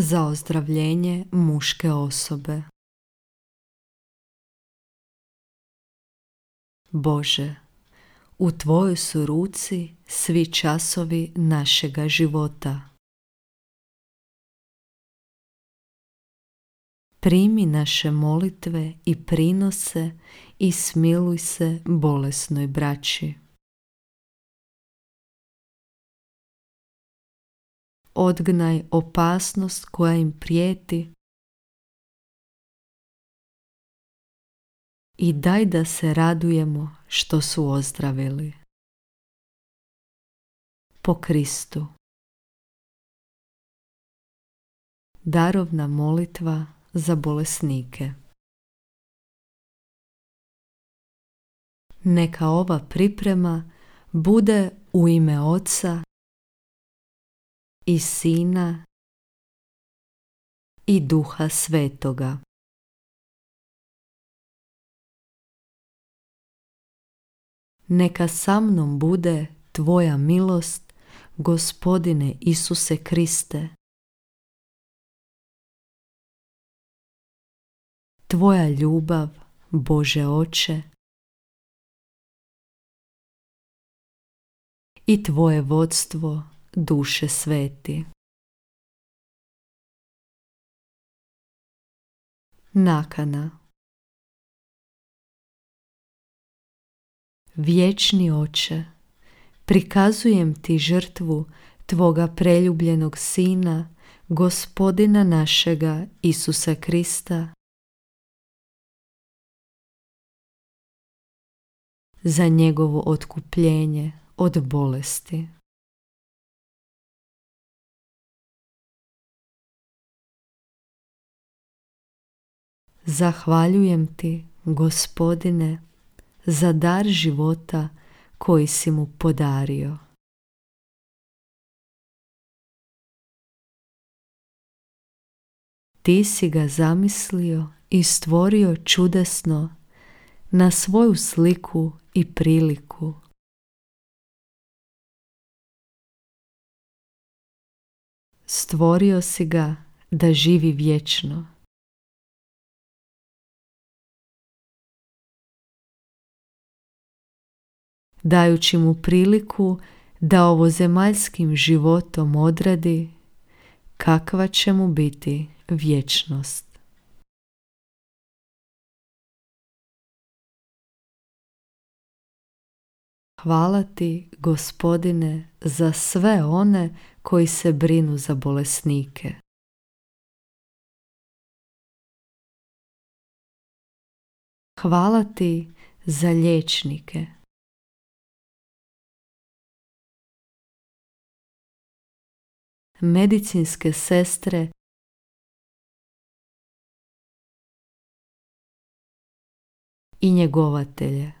za ozdravljenje muške osobe. Bože, u Tvojoj su ruci svi časovi našega života. Primi naše molitve i prinose i smiluj se bolesnoj braći. Odgnaj opasnost koja im prijeti i daj da se radujemo što su ozdravili. Po Kristu. Darovna molitva za bolesnike. Neka ova priprema bude u ime Oca i Sina i Duha Svetoga. Neka sa mnom bude Tvoja milost, Gospodine Isuse Kriste. Tvoja ljubav, Bože Oče, i Tvoje vodstvo, duše sveti. Nakana Vječni oče, prikazujem ti žrtvu Tvoga preljubljenog Sina, Gospodina našega Isusa Krista, za njegovo otkupljenje od bolesti. Zahvaljujem ti, Gospodine, za dar života koji si mu podario. Ti si ga zamislio i stvorio čudesno na svoju sliku i priliku. Stvorio si ga da živi vječno. Dajući mu priliku da ovo zemaljskim životom odradi kakva će mu biti vječnost. Hvala ti, gospodine, za sve one koji se brinu za bolesnike. Hvala ti za liječnike. Medicinske sestre i njegovatelje.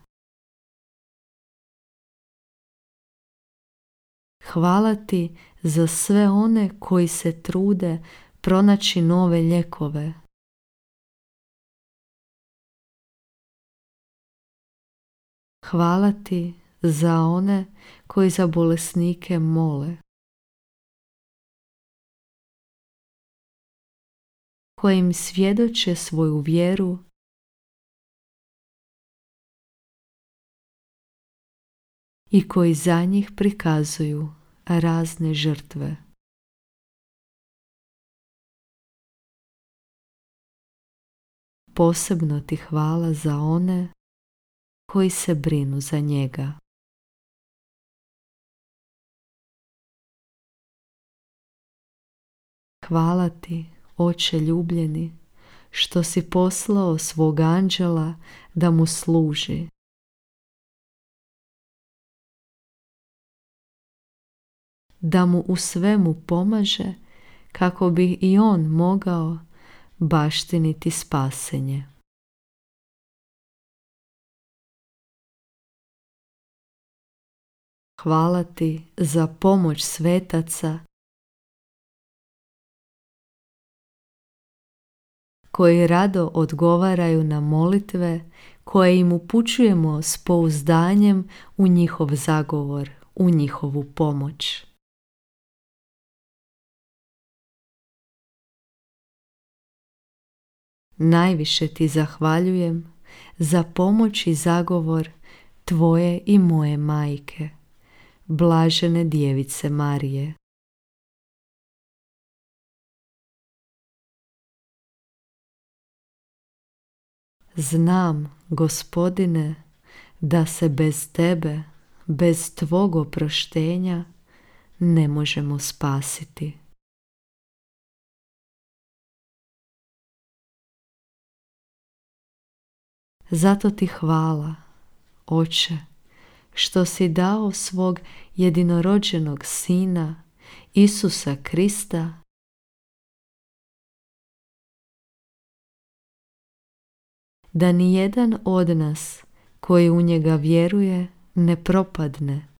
Hvala ti za sve one koji se trude pronaći nove ljekove. Hvala ti za one koji za bolesnike mole. Kojim svjedoče svoju vjeru i koji za njih prikazuju razne žrtve. Posebno ti hvala za one koji se brinu za njega. Hvala ti Oče ljubljeni, što si poslao svog anđela da mu služi. Da mu u svemu pomaže kako bi i on mogao baštiniti spasenje. Hvala ti za pomoć svetaca koji rado odgovaraju na molitve koje im upućujemo s pouzdanjem u njihov zagovor, u njihovu pomoć. najviše ti zahvaljujem za pomoć i zagovor tvoje i moje majke, blažene djevice Marije. Znam, gospodine, da se bez tebe, bez tvog oproštenja, ne možemo spasiti. Zato ti hvala, Oče, što si dao svog jedinorođenog Sina, Isusa Krista, da ni jedan od nas koji u njega vjeruje ne propadne.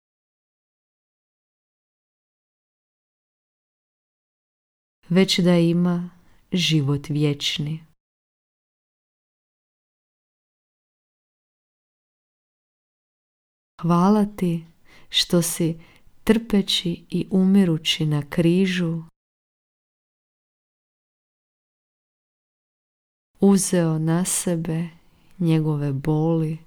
već da ima život vječni. Hvala ti što si trpeći i umirući na križu uzeo na sebe njegove boli,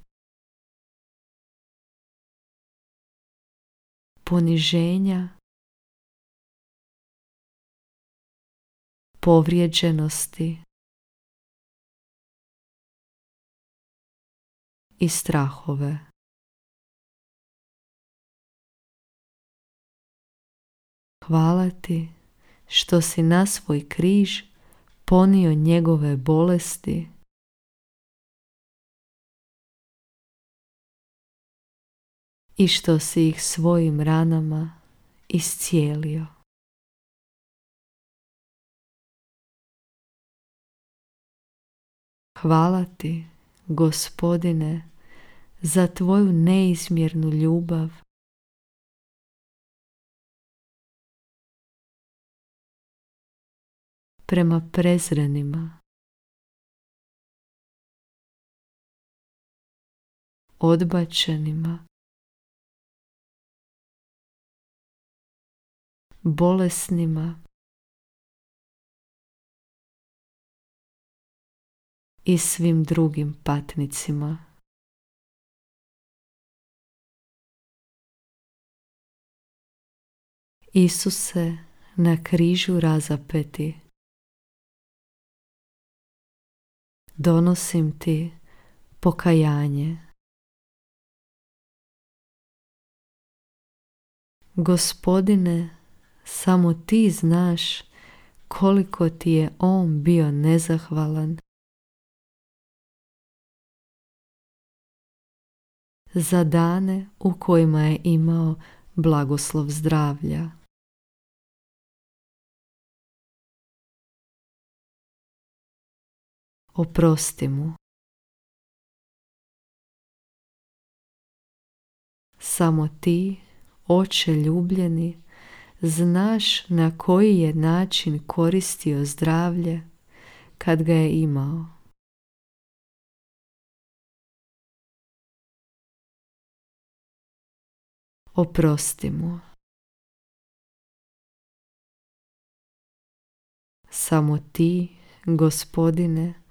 poniženja, povrijeđenosti i strahove. Hvala ti što si na svoj križ ponio njegove bolesti i što si ih svojim ranama iscijelio. Hvala ti, gospodine, za tvoju neizmjernu ljubav prema prezrenima. Odbačenima. Bolesnima. I svim drugim patnicima. Isuse na križu razapeti donosim ti pokajanje. Gospodine, samo ti znaš koliko ti je on bio nezahvalan. Za dane u kojima je imao blagoslov zdravlja. Oprosti mu. Samo ti, oče ljubljeni, znaš na koji je način koristio zdravlje kad ga je imao. Oprosti mu. Samo ti, gospodine,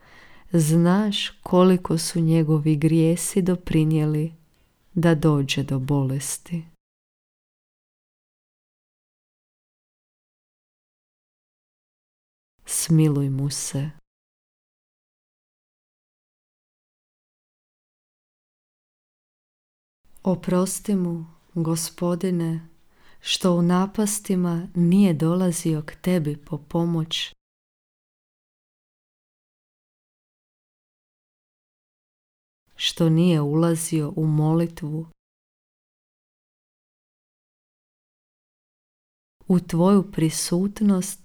znaš koliko su njegovi grijesi doprinijeli da dođe do bolesti. Smiluj mu se. Oprosti mu, gospodine, što u napastima nije dolazio k tebi po pomoć što nije ulazio u molitvu, u tvoju prisutnost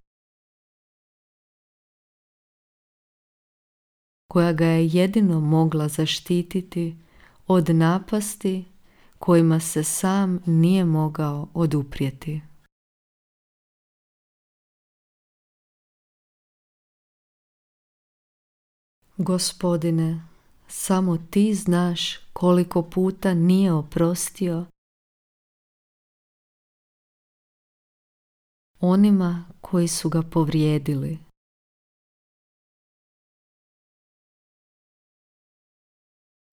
koja ga je jedino mogla zaštititi od napasti kojima se sam nije mogao oduprijeti. Gospodine, samo ti znaš koliko puta nije oprostio onima koji su ga povrijedili.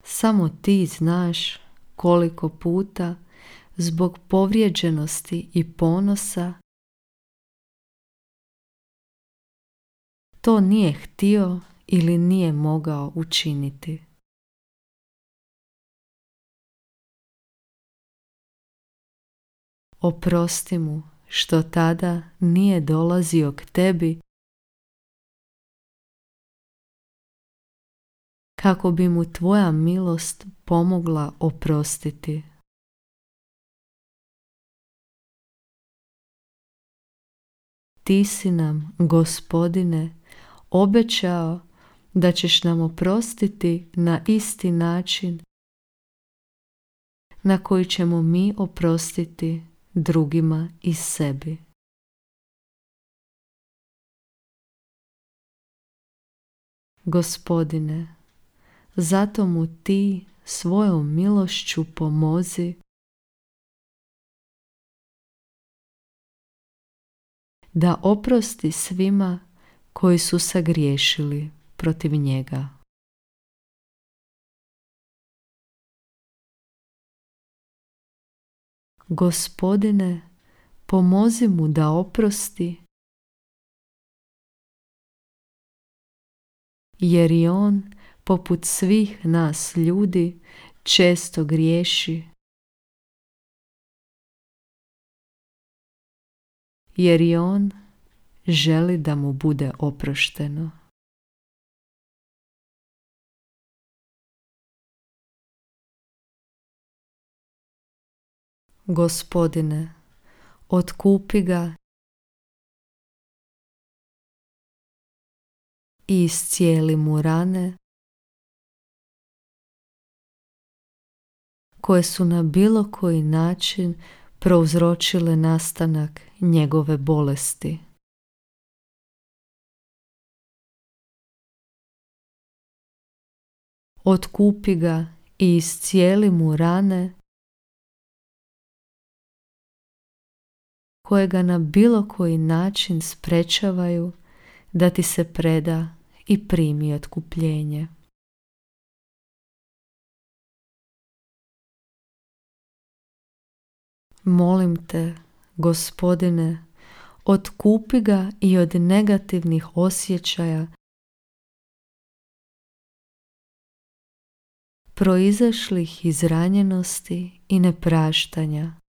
Samo ti znaš koliko puta zbog povrijeđenosti i ponosa to nije htio ili nije mogao učiniti. Oprosti mu što tada nije dolazio k tebi kako bi mu tvoja milost pomogla oprostiti. Ti si nam, gospodine, obećao da ćeš nam oprostiti na isti način na koji ćemo mi oprostiti drugima i sebi. Gospodine, zato mu ti svojom milošću pomozi da oprosti svima koji su sagriješili protiv njega. Gospodine, pomozi mu da oprosti, jer i on, poput svih nas ljudi, često griješi. Jer i on želi da mu bude oprošteno. Gospodine, otkupi ga i iscijeli mu rane koje su na bilo koji način prouzročile nastanak njegove bolesti. Otkupi ga i iscijeli mu rane koje ga na bilo koji način sprečavaju da ti se preda i primi otkupljenje. Molim te, gospodine, otkupi ga i od negativnih osjećaja proizašlih iz ranjenosti i nepraštanja.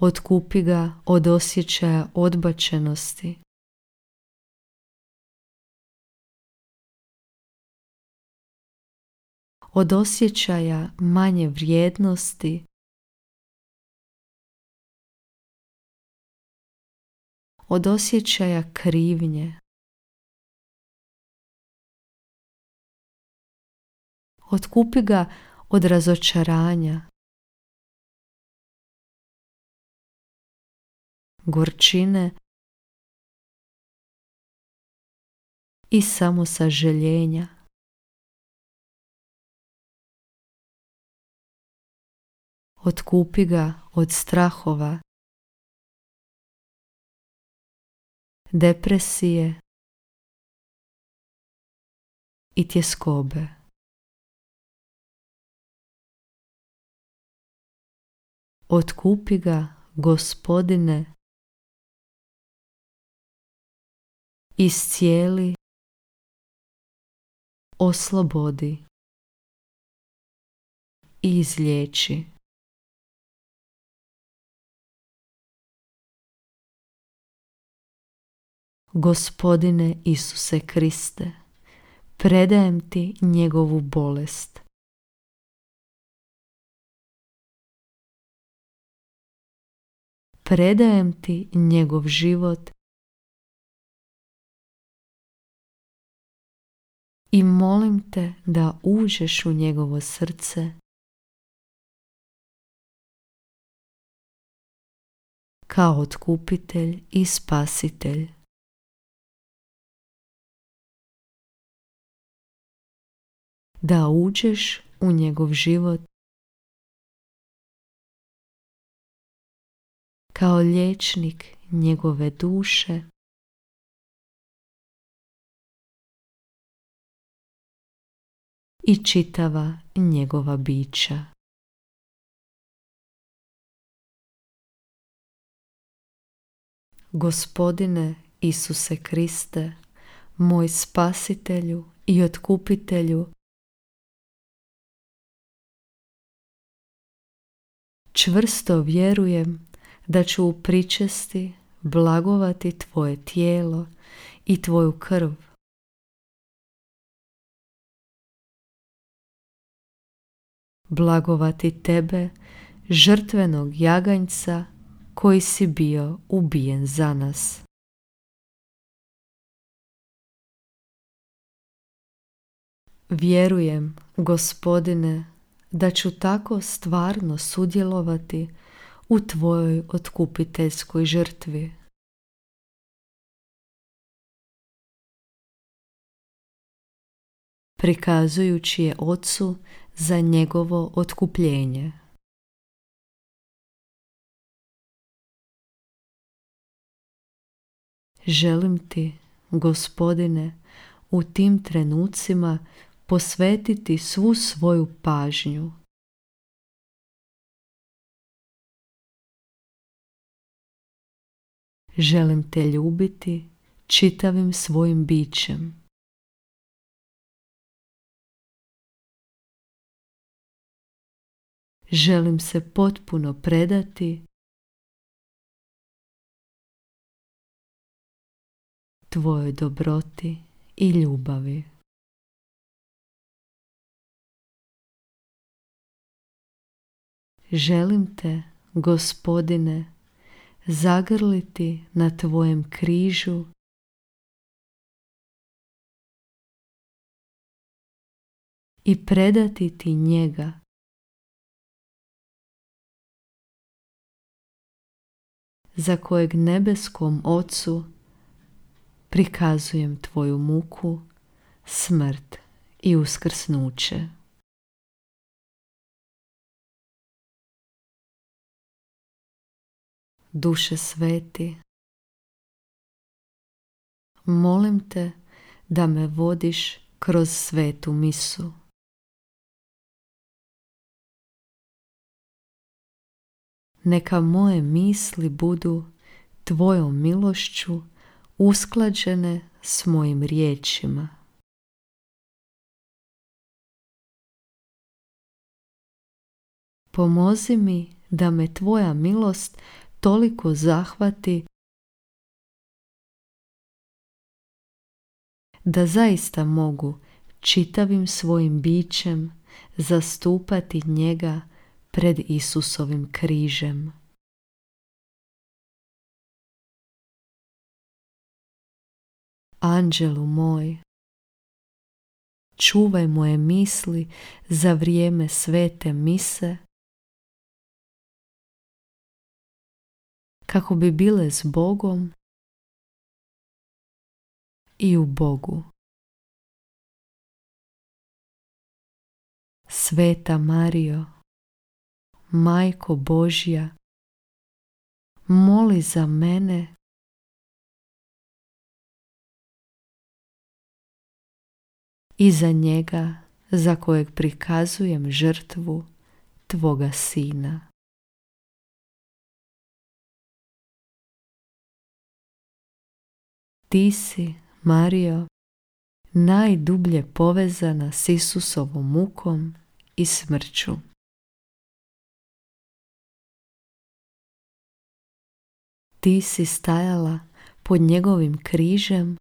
Otkupi ga od osjećaja odbačenosti. Od osjećaja manje vrijednosti. Od osjećaja krivnje. Otkupi ga od razočaranja. Gorčine i samosaželjenja. Otkupi ga od strahova, depresije i tjeskobe. Otkupi ga, gospodine, iscijeli, oslobodi i izliječi. Gospodine Isuse Kriste, predajem ti njegovu bolest. Predajem ti njegov život i molim te da uđeš u njegovo srce. Kao otkupitelj i spasitelj. Da uđeš u njegov život. Kao liječnik njegove duše i čitava njegova bića. Gospodine Isuse Kriste, moj spasitelju i otkupitelju, čvrsto vjerujem da ću u pričesti blagovati tvoje tijelo i tvoju krv. Blagovati tebe, žrtvenog jaganjca koji si bio ubijen za nas. Vjerujem, gospodine, da ću tako stvarno sudjelovati u tvojoj otkupiteljskoj žrtvi. Prikazujući je Ocu za njegovo otkupljenje. Želim ti, gospodine, u tim trenucima posvetiti svu svoju pažnju. Želim te ljubiti čitavim svojim bićem. Želim se potpuno predati tvojoj dobroti i ljubavi. Želim te, gospodine, zagrliti na tvojem križu i predati ti njega. Za kojeg nebeskom Ocu prikazujem tvoju muku, smrt i uskrsnuće. duše sveti. Molim te da me vodiš kroz svetu misu. Neka moje misli budu tvojom milošću usklađene s mojim riječima. Pomozi mi da me tvoja milost toliko zahvati da zaista mogu čitavim svojim bićem zastupati njega pred Isusovim križem. Anđelu moj, čuvaj moje misli za vrijeme svete mise kako bi bile s Bogom i u Bogu. Sveta Mario, Majko Božja, moli za mene i za njega za kojeg prikazujem žrtvu Tvoga Sina. Ti si, Mario, najdublje povezana s Isusovom mukom i smrću. Ti si stajala pod njegovim križem?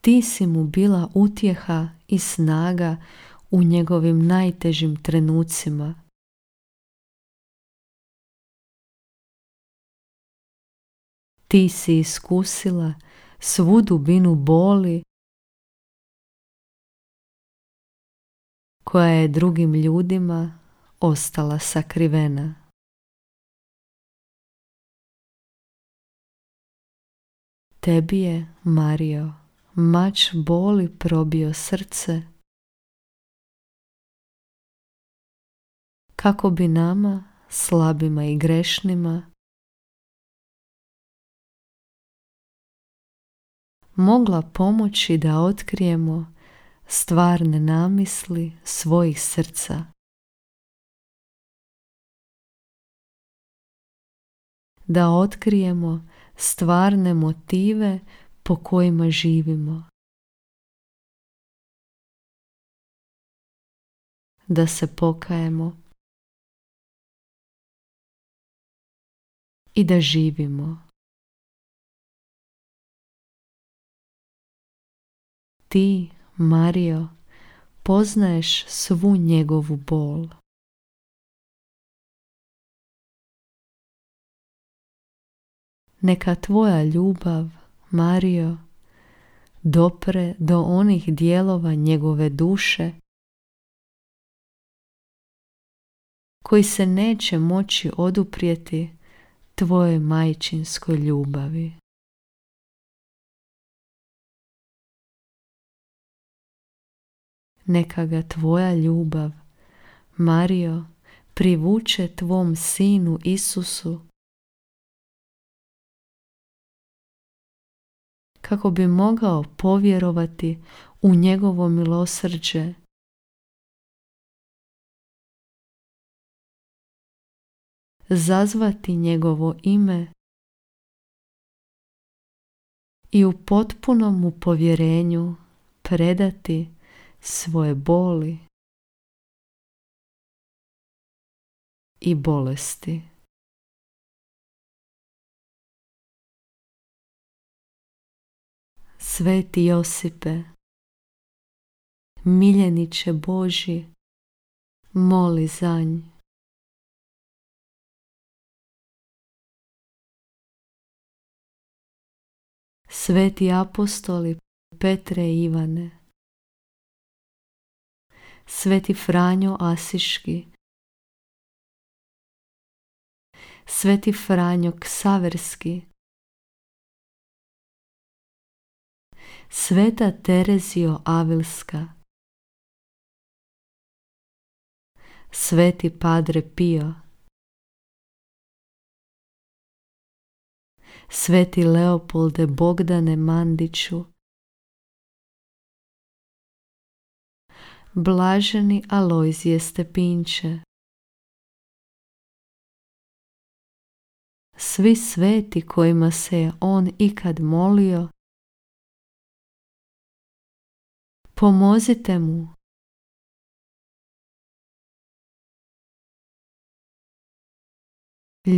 Ti si mu bila utjeha i snaga u njegovim najtežim trenucima. Ti si iskusila svu dubinu boli koja je drugim ljudima ostala sakrivena. Tebi je, Mario, mač boli probio srce kako bi nama, slabima i grešnima, mogla pomoći da otkrijemo stvarne namisli svojih srca. Da otkrijemo stvarne motive po kojima živimo. Da se pokajemo i da živimo. Ti, Mario, poznaješ svu njegovu bol. Neka tvoja ljubav, Mario, dopre do onih dijelova njegove duše koji se neće moći oduprijeti tvojoj majčinskoj ljubavi. Neka ga tvoja ljubav, Mario, privuče tvom sinu Isusu kako bi mogao povjerovati u njegovo milosrđe zazvati njegovo ime i u potpunom mu povjerenju predati svoje boli i bolesti. Sveti Josipe, miljeniće Boži, moli za nj. Sveti apostoli Petre i Ivane, Sveti Franjo Asiški, Sveti Franjo Ksaverski, Sveta Terezio Avilska, Sveti Padre Pio, Sveti Leopolde Bogdane Mandiću, Blaženi Alojzije Stepinče, Svi sveti kojima se je on ikad molio, pomozite mu.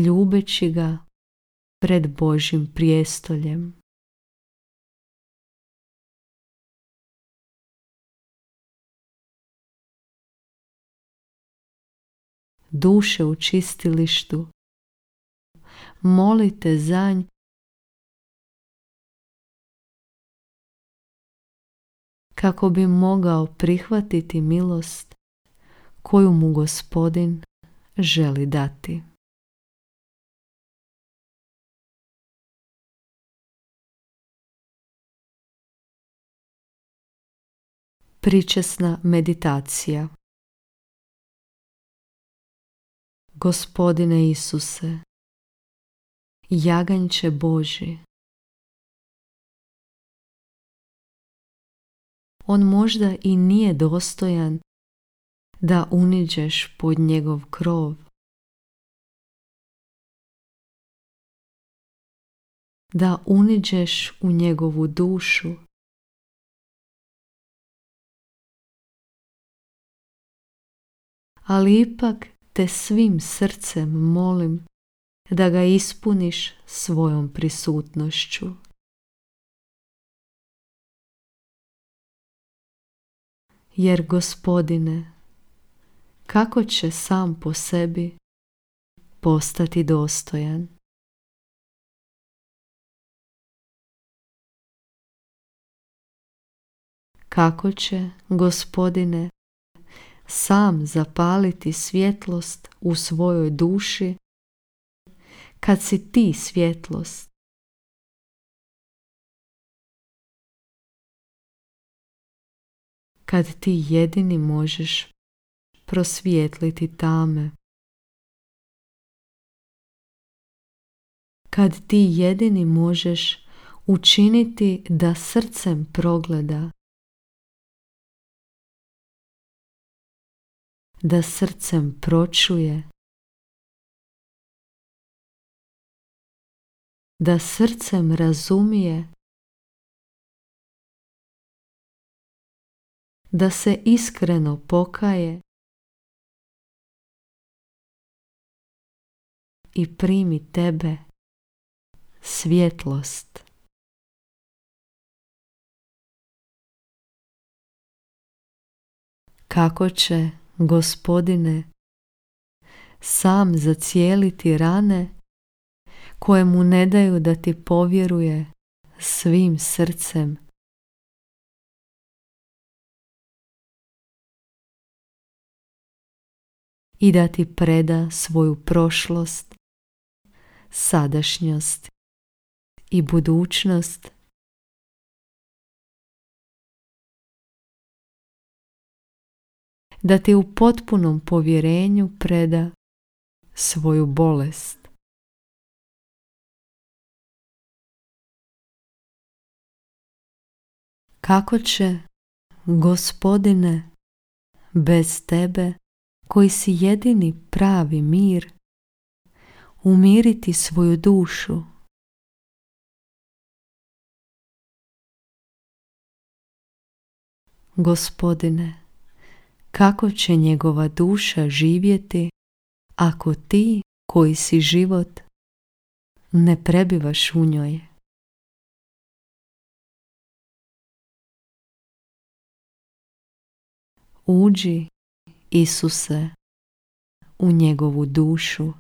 Ljubeći ga pred Božim prijestoljem. Duše u čistilištu, molite za kako bi mogao prihvatiti milost koju mu gospodin želi dati. Pričesna meditacija Gospodine Isuse, jaganče Boži, on možda i nije dostojan da uniđeš pod njegov krov. Da uniđeš u njegovu dušu. Ali ipak te svim srcem molim da ga ispuniš svojom prisutnošću. Jer gospodine, kako će sam po sebi postati dostojan? Kako će, gospodine, sam zapaliti svjetlost u svojoj duši kad si ti svjetlost kad ti jedini možeš prosvijetliti tame. Kad ti jedini možeš učiniti da srcem progleda, da srcem pročuje, da srcem razumije, da se iskreno pokaje i primi tebe, svjetlost. Kako će, gospodine, sam zacijeliti rane koje mu ne daju da ti povjeruje svim srcem i da ti preda svoju prošlost, sadašnjost i budućnost da ti u potpunom povjerenju preda svoju bolest. Kako će, gospodine, bez tebe, koji si jedini pravi mir, umiriti svoju dušu? Gospodine, kako će njegova duša živjeti ako ti koji si život ne prebivaš u njoj? Uđi, Isuse, u njegovu dušu.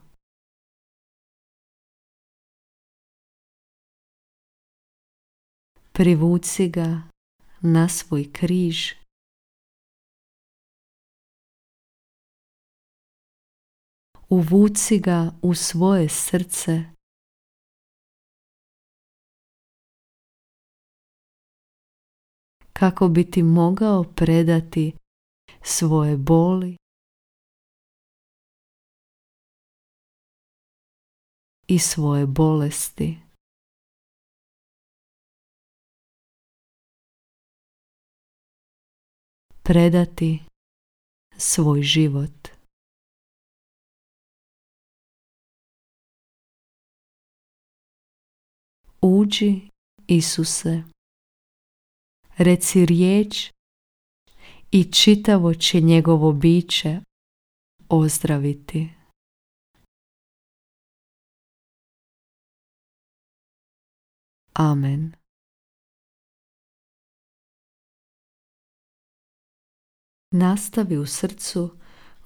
Privuci ga na svoj križ. Uvuci ga u svoje srce. Kako bi ti mogao predati svoje boli i svoje bolesti. Predati svoj život. Uđi, Isuse, reci riječ i čitavo će njegovo biće ozdraviti. Amen. Nastavi u srcu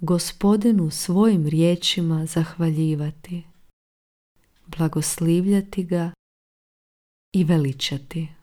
gospodinu svojim riječima zahvaljivati, blagoslivljati ga i veličati.